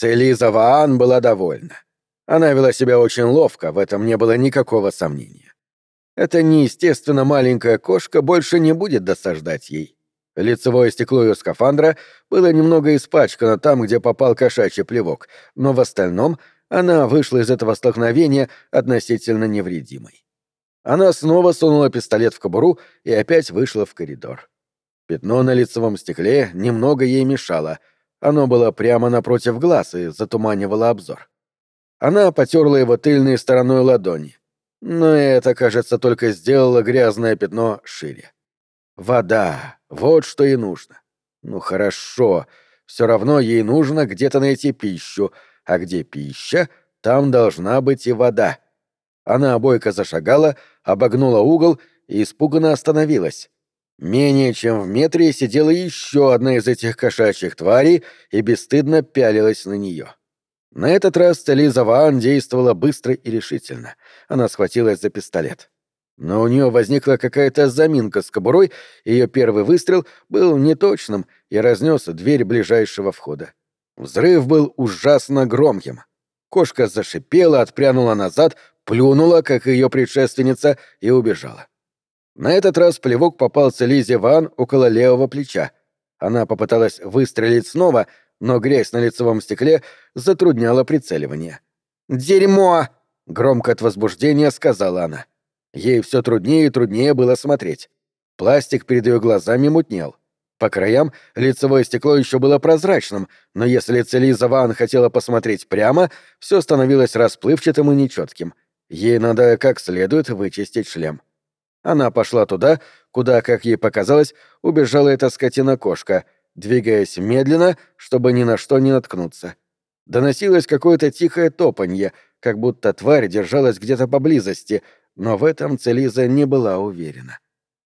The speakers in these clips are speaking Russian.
Целиза Ваан была довольна. Она вела себя очень ловко, в этом не было никакого сомнения. Эта неестественно маленькая кошка больше не будет досаждать ей. Лицевое стекло ее скафандра было немного испачкано там, где попал кошачий плевок, но в остальном она вышла из этого столкновения относительно невредимой. Она снова сунула пистолет в кобуру и опять вышла в коридор. Пятно на лицевом стекле немного ей мешало. Оно было прямо напротив глаз и затуманивало обзор. Она потерла его тыльной стороной ладони. Но это, кажется, только сделало грязное пятно шире. Вода. Вот что и нужно. Ну хорошо. Все равно ей нужно где-то найти пищу. А где пища, там должна быть и вода. Она обойко зашагала, обогнула угол и испуганно остановилась. Менее чем в метре сидела еще одна из этих кошачьих тварей и бесстыдно пялилась на нее. На этот раз Лиза Ваан действовала быстро и решительно. Она схватилась за пистолет. Но у нее возникла какая-то заминка с кобурой, ее первый выстрел был неточным и разнес дверь ближайшего входа. Взрыв был ужасно громким. Кошка зашипела, отпрянула назад, плюнула, как ее предшественница, и убежала. На этот раз плевок попался Лизе Ван около левого плеча. Она попыталась выстрелить снова, но грязь на лицевом стекле затрудняла прицеливание. «Дерьмо!» — громко от возбуждения сказала она. Ей все труднее и труднее было смотреть. Пластик перед ее глазами мутнел. По краям лицевое стекло еще было прозрачным, но если Целиза Ван хотела посмотреть прямо, все становилось расплывчатым и нечетким. Ей надо как следует вычистить шлем. Она пошла туда, куда, как ей показалось, убежала эта скотина-кошка, двигаясь медленно, чтобы ни на что не наткнуться. Доносилось какое-то тихое топанье, как будто тварь держалась где-то поблизости, но в этом Целиза не была уверена.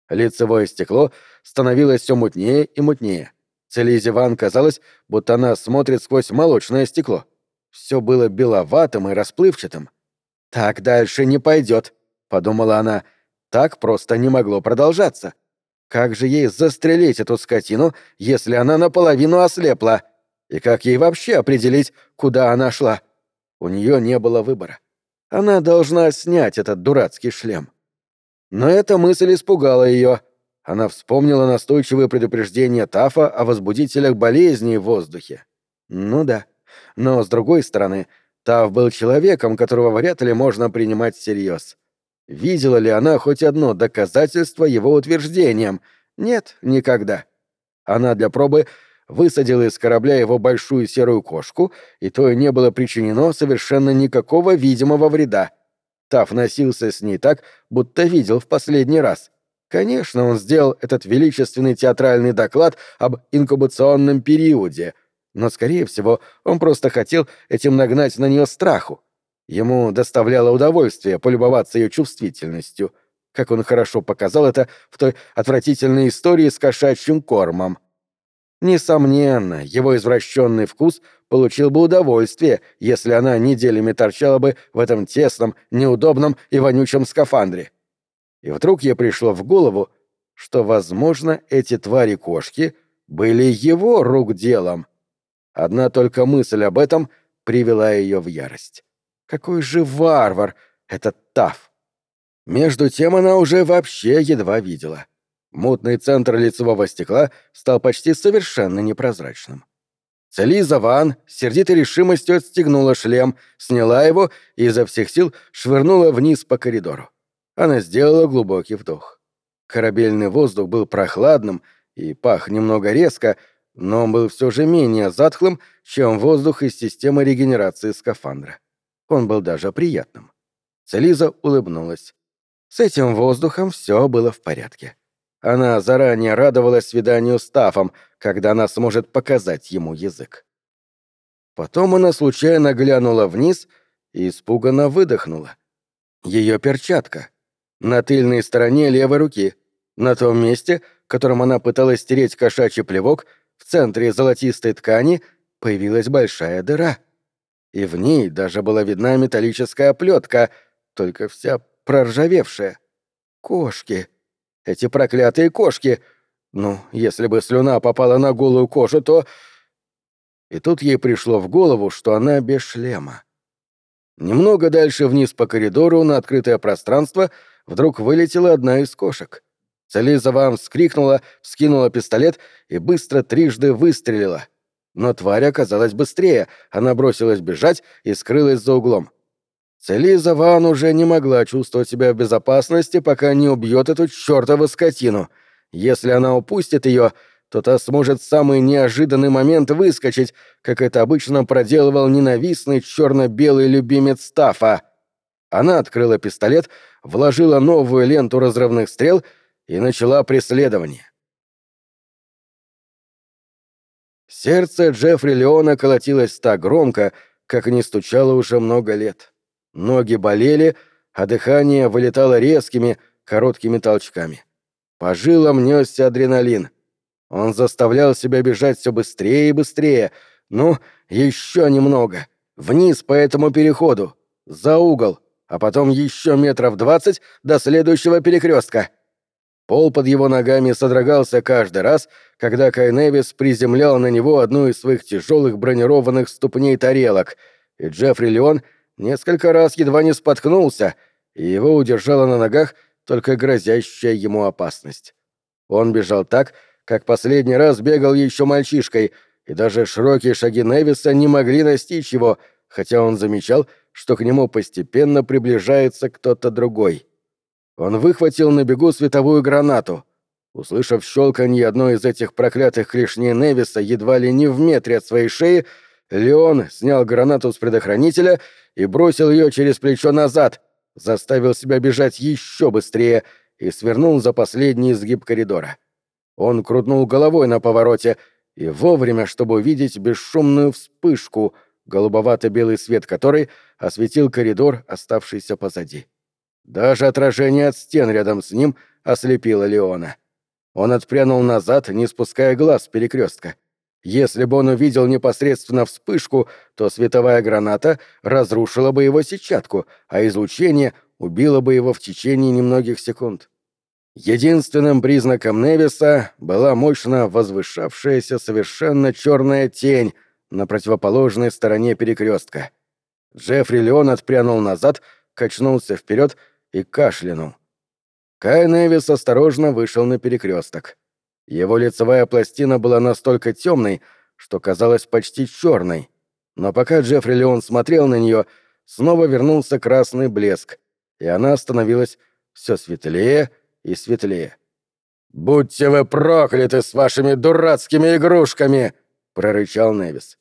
Лицевое стекло становилось все мутнее и мутнее. Целизе Ван казалось, будто она смотрит сквозь молочное стекло. Все было беловатым и расплывчатым. «Так дальше не пойдет», — подумала она, — так просто не могло продолжаться. Как же ей застрелить эту скотину, если она наполовину ослепла? И как ей вообще определить, куда она шла? У нее не было выбора. Она должна снять этот дурацкий шлем. Но эта мысль испугала ее. Она вспомнила настойчивые предупреждения Тафа о возбудителях болезней в воздухе. Ну да. Но, с другой стороны, Таф был человеком, которого вряд ли можно принимать всерьез. Видела ли она хоть одно доказательство его утверждениям? Нет, никогда. Она для пробы высадила из корабля его большую серую кошку, и то и не было причинено совершенно никакого видимого вреда. Таф носился с ней так, будто видел в последний раз. Конечно, он сделал этот величественный театральный доклад об инкубационном периоде, но, скорее всего, он просто хотел этим нагнать на нее страху. Ему доставляло удовольствие полюбоваться ее чувствительностью, как он хорошо показал это в той отвратительной истории с кошачьим кормом. Несомненно, его извращенный вкус получил бы удовольствие, если она неделями торчала бы в этом тесном, неудобном и вонючем скафандре. И вдруг ей пришло в голову, что, возможно, эти твари-кошки были его рук делом. Одна только мысль об этом привела ее в ярость. Какой же варвар этот Таф! Между тем она уже вообще едва видела. Мутный центр лицевого стекла стал почти совершенно непрозрачным. Целиза Ван сердитой решимостью отстегнула шлем, сняла его и изо всех сил швырнула вниз по коридору. Она сделала глубокий вдох. Корабельный воздух был прохладным и пах немного резко, но он был все же менее затхлым, чем воздух из системы регенерации скафандра. Он был даже приятным. Целиза улыбнулась. С этим воздухом все было в порядке. Она заранее радовалась свиданию с Тафом, когда она сможет показать ему язык. Потом она случайно глянула вниз и испуганно выдохнула. Ее перчатка. На тыльной стороне левой руки, на том месте, которым она пыталась стереть кошачий плевок, в центре золотистой ткани появилась большая дыра — и в ней даже была видна металлическая оплетка, только вся проржавевшая. Кошки. Эти проклятые кошки. Ну, если бы слюна попала на голую кожу, то... И тут ей пришло в голову, что она без шлема. Немного дальше вниз по коридору на открытое пространство вдруг вылетела одна из кошек. Целиза вам вскрикнула, вскинула пистолет и быстро трижды выстрелила. Но тварь оказалась быстрее, она бросилась бежать и скрылась за углом. Целиза Ван уже не могла чувствовать себя в безопасности, пока не убьет эту чертову скотину. Если она упустит ее, то та сможет в самый неожиданный момент выскочить, как это обычно проделывал ненавистный черно-белый любимец Стафа. Она открыла пистолет, вложила новую ленту разрывных стрел и начала преследование. Сердце Джеффри Леона колотилось так громко, как не стучало уже много лет. Ноги болели, а дыхание вылетало резкими, короткими толчками. По жилам несся адреналин. Он заставлял себя бежать все быстрее и быстрее. Ну, еще немного. Вниз по этому переходу. За угол. А потом еще метров двадцать до следующего перекрестка. Пол под его ногами содрогался каждый раз, когда Кайневис приземлял на него одну из своих тяжелых бронированных ступней тарелок, и Джеффри Леон несколько раз едва не споткнулся, и его удержала на ногах только грозящая ему опасность. Он бежал так, как последний раз бегал еще мальчишкой, и даже широкие шаги Невиса не могли настичь его, хотя он замечал, что к нему постепенно приближается кто-то другой. Он выхватил на бегу световую гранату. Услышав щелканье одной из этих проклятых клешней Невиса едва ли не в метре от своей шеи, Леон снял гранату с предохранителя и бросил ее через плечо назад, заставил себя бежать еще быстрее и свернул за последний изгиб коридора. Он крутнул головой на повороте и вовремя, чтобы увидеть бесшумную вспышку, голубовато-белый свет которой осветил коридор, оставшийся позади. Даже отражение от стен рядом с ним ослепило Леона. Он отпрянул назад, не спуская глаз с перекрестка. Если бы он увидел непосредственно вспышку, то световая граната разрушила бы его сетчатку, а излучение убило бы его в течение немногих секунд. Единственным признаком Невиса была мощно возвышавшаяся совершенно черная тень на противоположной стороне перекрестка. Джеффри Леон отпрянул назад, качнулся вперед и кашлянул. Кай Невис осторожно вышел на перекресток. Его лицевая пластина была настолько темной, что казалась почти черной. Но пока Джеффри Леон смотрел на нее, снова вернулся красный блеск, и она становилась все светлее и светлее. «Будьте вы прокляты с вашими дурацкими игрушками!» — прорычал Невис.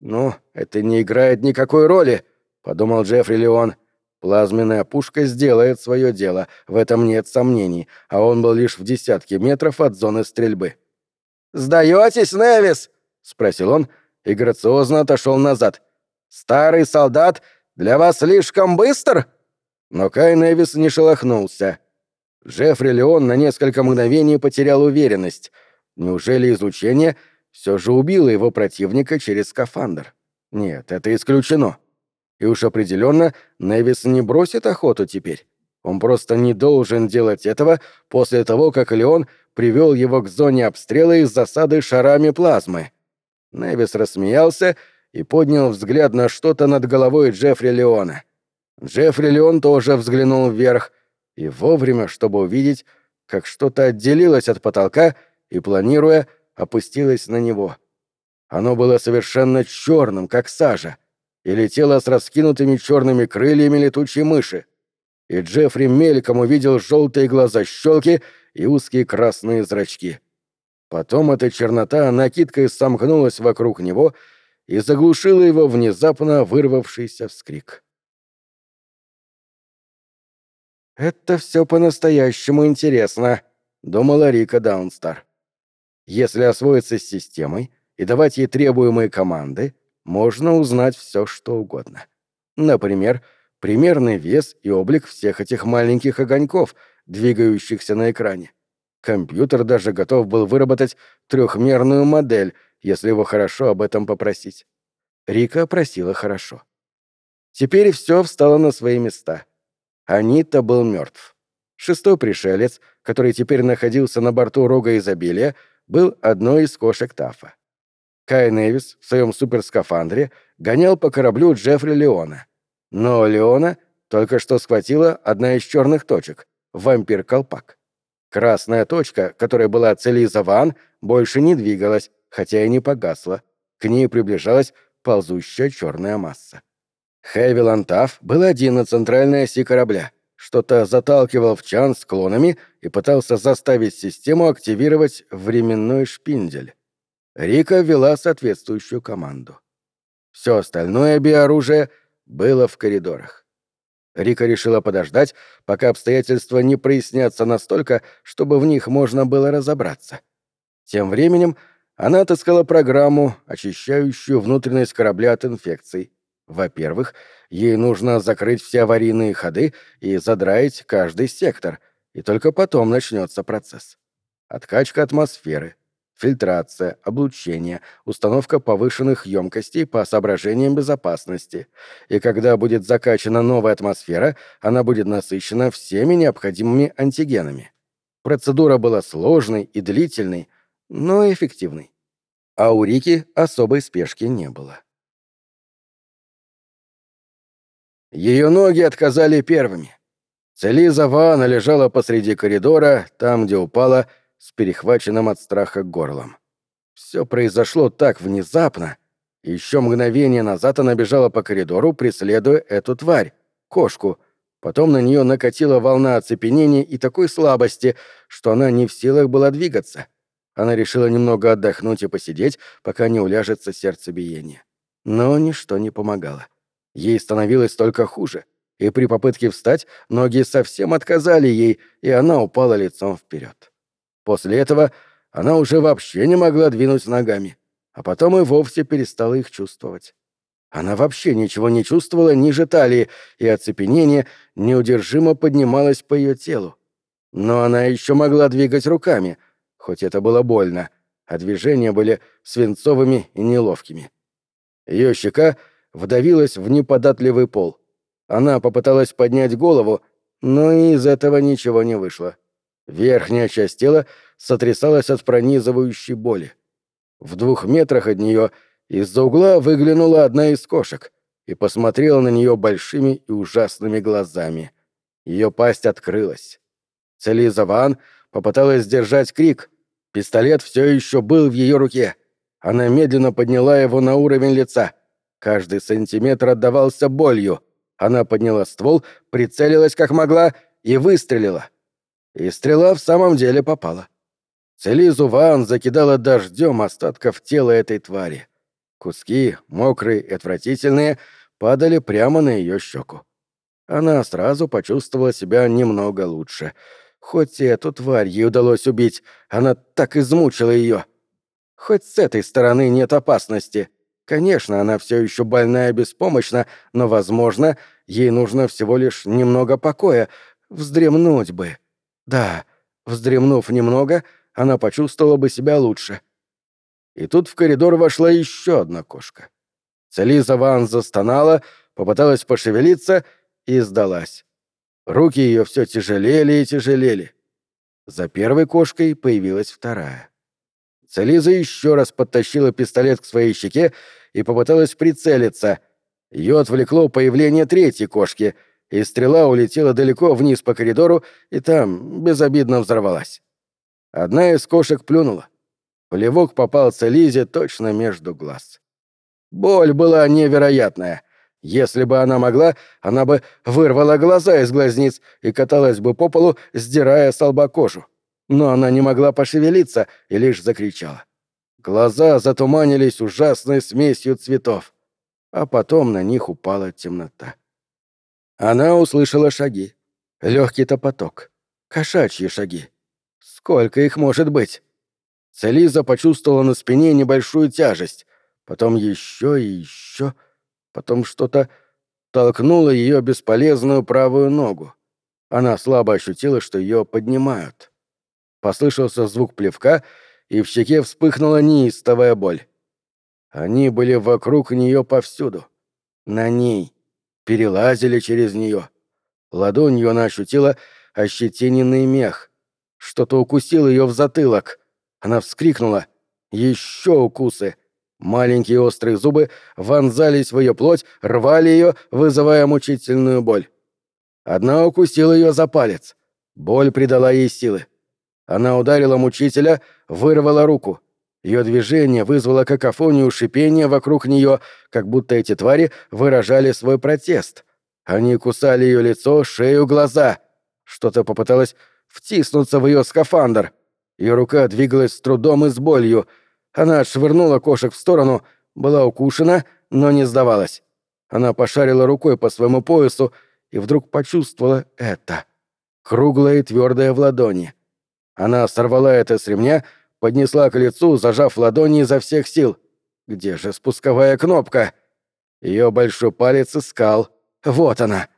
«Ну, это не играет никакой роли», — подумал Джеффри Леон. Плазменная пушка сделает свое дело, в этом нет сомнений, а он был лишь в десятке метров от зоны стрельбы. «Сдаетесь, Невис?» — спросил он и грациозно отошел назад. «Старый солдат для вас слишком быстр?» Но Кай Невис не шелохнулся. Джеффри Леон на несколько мгновений потерял уверенность. Неужели излучение все же убило его противника через скафандр? Нет, это исключено. И уж определенно Невис не бросит охоту теперь. Он просто не должен делать этого после того, как Леон привел его к зоне обстрела из засады шарами плазмы. Невис рассмеялся и поднял взгляд на что-то над головой Джеффри Леона. Джеффри Леон тоже взглянул вверх, и вовремя, чтобы увидеть, как что-то отделилось от потолка и, планируя, опустилось на него. Оно было совершенно черным, как сажа и летела с раскинутыми черными крыльями летучей мыши. И Джеффри мельком увидел желтые глаза щелки и узкие красные зрачки. Потом эта чернота накидкой сомкнулась вокруг него и заглушила его внезапно вырвавшийся вскрик. «Это все по-настоящему интересно», — думала Рика Даунстар. «Если освоиться с системой и давать ей требуемые команды, можно узнать все, что угодно. Например, примерный вес и облик всех этих маленьких огоньков, двигающихся на экране. Компьютер даже готов был выработать трехмерную модель, если его хорошо об этом попросить. Рика просила хорошо. Теперь все встало на свои места. Анита был мертв. Шестой пришелец, который теперь находился на борту рога изобилия, был одной из кошек Тафа. Кай Невис в своем суперскафандре гонял по кораблю Джеффри Леона. Но Леона только что схватила одна из черных точек — вампир-колпак. Красная точка, которая была Целиза Ван, больше не двигалась, хотя и не погасла. К ней приближалась ползущая черная масса. Хэви Лантаф был один на центральной оси корабля. Что-то заталкивал в чан склонами и пытался заставить систему активировать временной шпиндель. Рика вела соответствующую команду. Все остальное биоружие было в коридорах. Рика решила подождать, пока обстоятельства не прояснятся настолько, чтобы в них можно было разобраться. Тем временем она отыскала программу, очищающую внутренность корабля от инфекций. Во-первых, ей нужно закрыть все аварийные ходы и задраить каждый сектор, и только потом начнется процесс. Откачка атмосферы — фильтрация, облучение, установка повышенных емкостей по соображениям безопасности. И когда будет закачана новая атмосфера, она будет насыщена всеми необходимыми антигенами. Процедура была сложной и длительной, но эффективной. А у Рики особой спешки не было. Ее ноги отказали первыми. Целиза Ваана лежала посреди коридора, там, где упала, с перехваченным от страха горлом. Все произошло так внезапно. Еще мгновение назад она бежала по коридору, преследуя эту тварь, кошку. Потом на нее накатила волна оцепенения и такой слабости, что она не в силах была двигаться. Она решила немного отдохнуть и посидеть, пока не уляжется сердцебиение. Но ничто не помогало. Ей становилось только хуже, и при попытке встать ноги совсем отказали ей, и она упала лицом вперед. После этого она уже вообще не могла двинуть ногами, а потом и вовсе перестала их чувствовать. Она вообще ничего не чувствовала ниже талии, и оцепенение неудержимо поднималось по ее телу. Но она еще могла двигать руками, хоть это было больно, а движения были свинцовыми и неловкими. Ее щека вдавилась в неподатливый пол. Она попыталась поднять голову, но из этого ничего не вышло. Верхняя часть тела сотрясалась от пронизывающей боли. В двух метрах от нее из-за угла выглянула одна из кошек и посмотрела на нее большими и ужасными глазами. Ее пасть открылась. Целиза Ван попыталась сдержать крик. Пистолет все еще был в ее руке. Она медленно подняла его на уровень лица. Каждый сантиметр отдавался болью. Она подняла ствол, прицелилась как могла и выстрелила. И стрела в самом деле попала. Целизу Ван закидала дождем остатков тела этой твари. Куски, мокрые и отвратительные, падали прямо на ее щеку. Она сразу почувствовала себя немного лучше. Хоть и эту тварь ей удалось убить, она так измучила ее. Хоть с этой стороны нет опасности. Конечно, она все еще больная и беспомощна, но, возможно, ей нужно всего лишь немного покоя, вздремнуть бы. Да, вздремнув немного, она почувствовала бы себя лучше. И тут в коридор вошла еще одна кошка. Целиза Ван застонала, попыталась пошевелиться и сдалась. Руки ее все тяжелели и тяжелели. За первой кошкой появилась вторая. Целиза еще раз подтащила пистолет к своей щеке и попыталась прицелиться. Ее отвлекло появление третьей кошки — и стрела улетела далеко вниз по коридору и там безобидно взорвалась. Одна из кошек плюнула. Плевок попался Лизе точно между глаз. Боль была невероятная. Если бы она могла, она бы вырвала глаза из глазниц и каталась бы по полу, сдирая с лба кожу. Но она не могла пошевелиться и лишь закричала. Глаза затуманились ужасной смесью цветов, а потом на них упала темнота. Она услышала шаги. Легкий топоток. Кошачьи шаги. Сколько их может быть? Целиза почувствовала на спине небольшую тяжесть. Потом еще и еще. Потом что-то толкнуло ее бесполезную правую ногу. Она слабо ощутила, что ее поднимают. Послышался звук плевка, и в щеке вспыхнула неистовая боль. Они были вокруг нее повсюду. На ней перелазили через нее. Ладонью она ощутила ощетиненный мех. Что-то укусило ее в затылок. Она вскрикнула. Еще укусы. Маленькие острые зубы вонзались в ее плоть, рвали ее, вызывая мучительную боль. Одна укусила ее за палец. Боль придала ей силы. Она ударила мучителя, вырвала руку. Ее движение вызвало какофонию шипения вокруг нее, как будто эти твари выражали свой протест. Они кусали ее лицо, шею, глаза. Что-то попыталось втиснуться в ее скафандр. Ее рука двигалась с трудом и с болью — она отшвырнула кошек в сторону, была укушена, но не сдавалась. Она пошарила рукой по своему поясу и вдруг почувствовала это. Круглое и твердое в ладони. Она сорвала это с ремня, поднесла к лицу, зажав ладони изо всех сил. Где же спусковая кнопка? Ее большой палец искал. Вот она.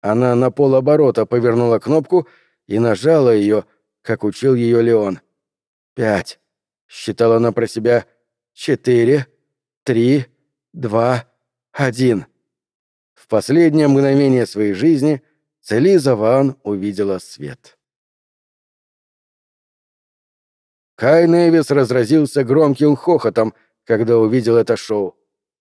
Она на полоборота повернула кнопку и нажала ее, как учил ее Леон. Пять. Считала она про себя «четыре, три, два, один». В последнее мгновение своей жизни Целиза Ван увидела свет. Кай Невис разразился громким хохотом, когда увидел это шоу.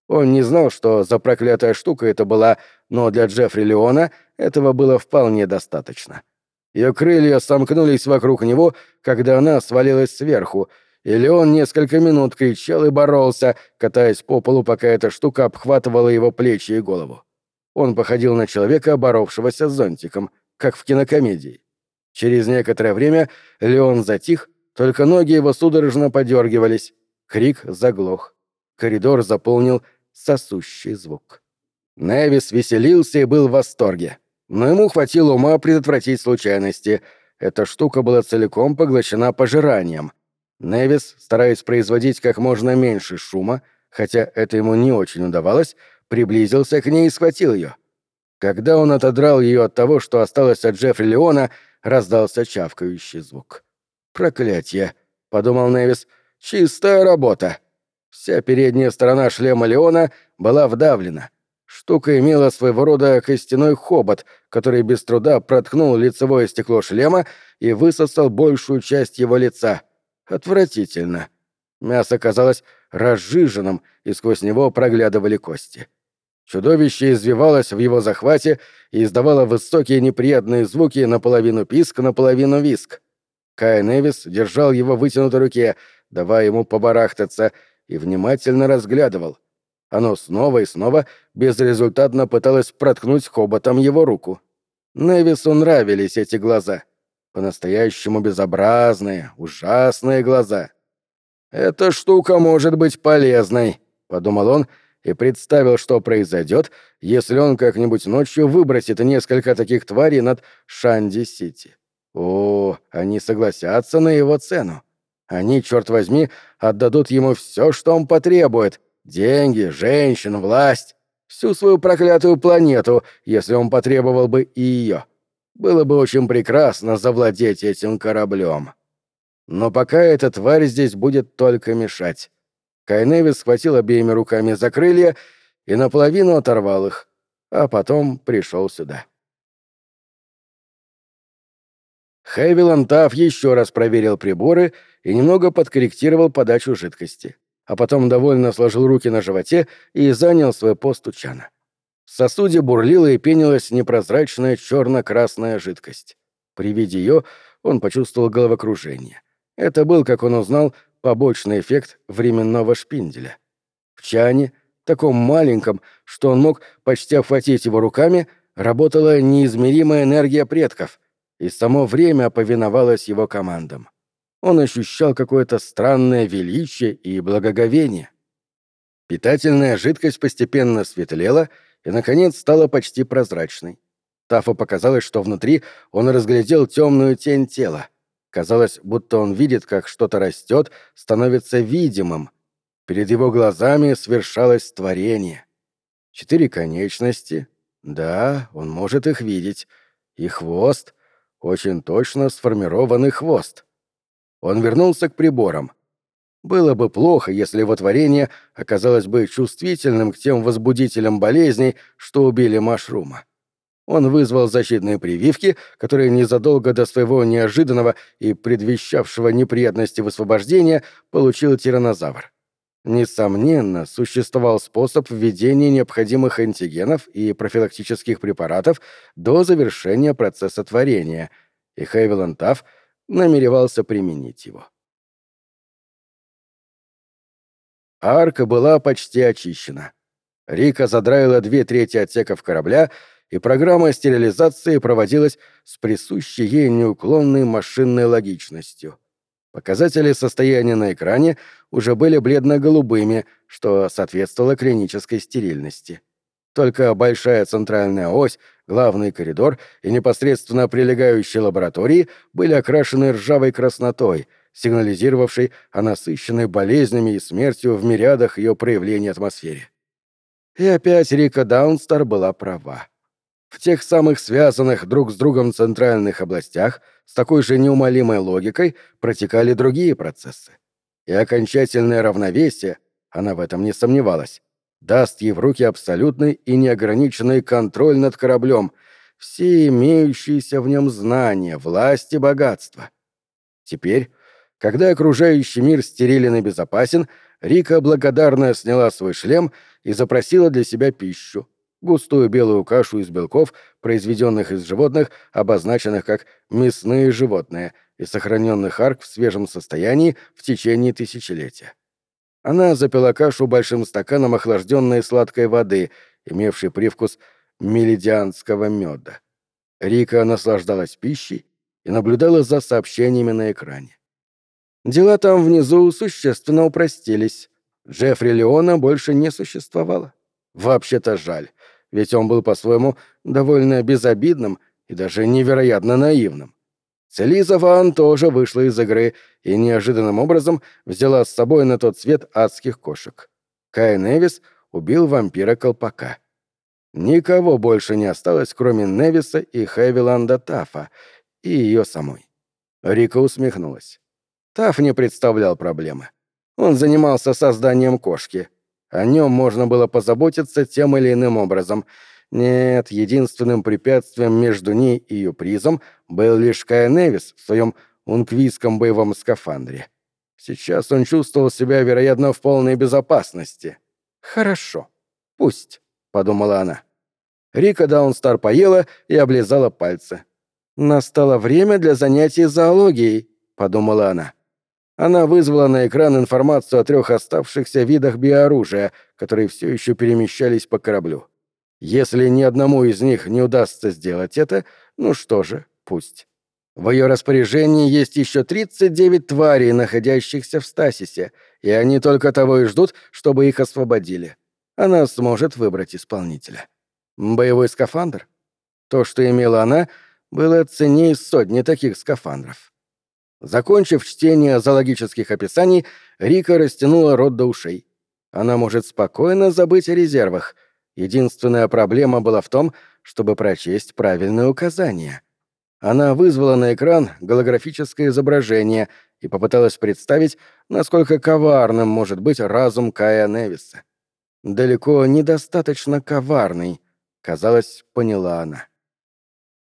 Он не знал, что за проклятая штука это была, но для Джеффри Леона этого было вполне достаточно. Ее крылья сомкнулись вокруг него, когда она свалилась сверху — или он несколько минут кричал и боролся, катаясь по полу, пока эта штука обхватывала его плечи и голову. Он походил на человека, боровшегося с зонтиком, как в кинокомедии. Через некоторое время Леон затих, только ноги его судорожно подергивались. Крик заглох. Коридор заполнил сосущий звук. Невис веселился и был в восторге. Но ему хватило ума предотвратить случайности. Эта штука была целиком поглощена пожиранием. Невис, стараясь производить как можно меньше шума, хотя это ему не очень удавалось, приблизился к ней и схватил ее. Когда он отодрал ее от того, что осталось от Джеффри Леона, раздался чавкающий звук. «Проклятье!» — подумал Невис. «Чистая работа!» Вся передняя сторона шлема Леона была вдавлена. Штука имела своего рода костяной хобот, который без труда проткнул лицевое стекло шлема и высосал большую часть его лица — Отвратительно. Мясо казалось разжиженным, и сквозь него проглядывали кости. Чудовище извивалось в его захвате и издавало высокие неприятные звуки наполовину писк, наполовину виск. Кай Невис держал его в вытянутой руке, давая ему побарахтаться, и внимательно разглядывал. Оно снова и снова безрезультатно пыталось проткнуть хоботом его руку. Невису нравились эти глаза — по-настоящему безобразные, ужасные глаза. «Эта штука может быть полезной», — подумал он и представил, что произойдет, если он как-нибудь ночью выбросит несколько таких тварей над Шанди-Сити. О, они согласятся на его цену. Они, черт возьми, отдадут ему все, что он потребует — деньги, женщин, власть, всю свою проклятую планету, если он потребовал бы и ее. Было бы очень прекрасно завладеть этим кораблем. Но пока эта тварь здесь будет только мешать. Кайневис схватил обеими руками за крылья и наполовину оторвал их, а потом пришел сюда. Хэвилан Тафф еще раз проверил приборы и немного подкорректировал подачу жидкости, а потом довольно сложил руки на животе и занял свой пост у чана. В сосуде бурлила и пенилась непрозрачная черно-красная жидкость. При виде ее он почувствовал головокружение. Это был, как он узнал, побочный эффект временного шпинделя. В чане, таком маленьком, что он мог почти охватить его руками, работала неизмеримая энергия предков, и само время повиновалось его командам. Он ощущал какое-то странное величие и благоговение. Питательная жидкость постепенно светлела — и, наконец, стала почти прозрачной. Тафу показалось, что внутри он разглядел темную тень тела. Казалось, будто он видит, как что-то растет, становится видимым. Перед его глазами свершалось творение. Четыре конечности. Да, он может их видеть. И хвост. Очень точно сформированный хвост. Он вернулся к приборам. Было бы плохо, если его творение оказалось бы чувствительным к тем возбудителям болезней, что убили Машрума. Он вызвал защитные прививки, которые незадолго до своего неожиданного и предвещавшего неприятности высвобождения получил тиранозавр. Несомненно, существовал способ введения необходимых антигенов и профилактических препаратов до завершения процесса творения, и Хейвиланд Тафф намеревался применить его. Арка была почти очищена. Рика задраила две трети отсеков корабля, и программа стерилизации проводилась с присущей ей неуклонной машинной логичностью. Показатели состояния на экране уже были бледно-голубыми, что соответствовало клинической стерильности. Только большая центральная ось, главный коридор и непосредственно прилегающие лаборатории были окрашены ржавой краснотой, сигнализировавшей о насыщенной болезнями и смертью в мириадах ее проявлений атмосфере. И опять Рика Даунстар была права. В тех самых связанных друг с другом центральных областях с такой же неумолимой логикой протекали другие процессы. И окончательное равновесие, она в этом не сомневалась, даст ей в руки абсолютный и неограниченный контроль над кораблем, все имеющиеся в нем знания, власть и богатство. Теперь, когда окружающий мир стерилен и безопасен, Рика благодарно сняла свой шлем и запросила для себя пищу. Густую белую кашу из белков, произведенных из животных, обозначенных как мясные животные, и сохраненных арк в свежем состоянии в течение тысячелетия. Она запила кашу большим стаканом охлажденной сладкой воды, имевшей привкус мелидианского меда. Рика наслаждалась пищей и наблюдала за сообщениями на экране. Дела там внизу существенно упростились. Джеффри Леона больше не существовало. Вообще-то жаль, ведь он был по-своему довольно безобидным и даже невероятно наивным. Целиза Ван тоже вышла из игры и неожиданным образом взяла с собой на тот свет адских кошек. Кай Невис убил вампира-колпака. Никого больше не осталось, кроме Невиса и Хэвиланда Тафа, и ее самой. Рика усмехнулась. Таф не представлял проблемы. Он занимался созданием кошки. О нем можно было позаботиться тем или иным образом. Нет, единственным препятствием между ней и ее призом был лишь Кай Невис в своем унквийском боевом скафандре. Сейчас он чувствовал себя, вероятно, в полной безопасности. «Хорошо. Пусть», — подумала она. Рика Даунстар поела и облизала пальцы. «Настало время для занятий зоологией», — подумала она. Она вызвала на экран информацию о трех оставшихся видах биооружия, которые все еще перемещались по кораблю. Если ни одному из них не удастся сделать это, ну что же, пусть. В ее распоряжении есть еще 39 тварей, находящихся в стасисе, и они только того и ждут, чтобы их освободили. Она сможет выбрать исполнителя. Боевой скафандр? То, что имела она, было ценнее сотни таких скафандров. Закончив чтение зоологических описаний, Рика растянула рот до ушей. Она может спокойно забыть о резервах. Единственная проблема была в том, чтобы прочесть правильные указания. Она вызвала на экран голографическое изображение и попыталась представить, насколько коварным может быть разум Кая Невиса. Далеко недостаточно коварный, казалось, поняла она.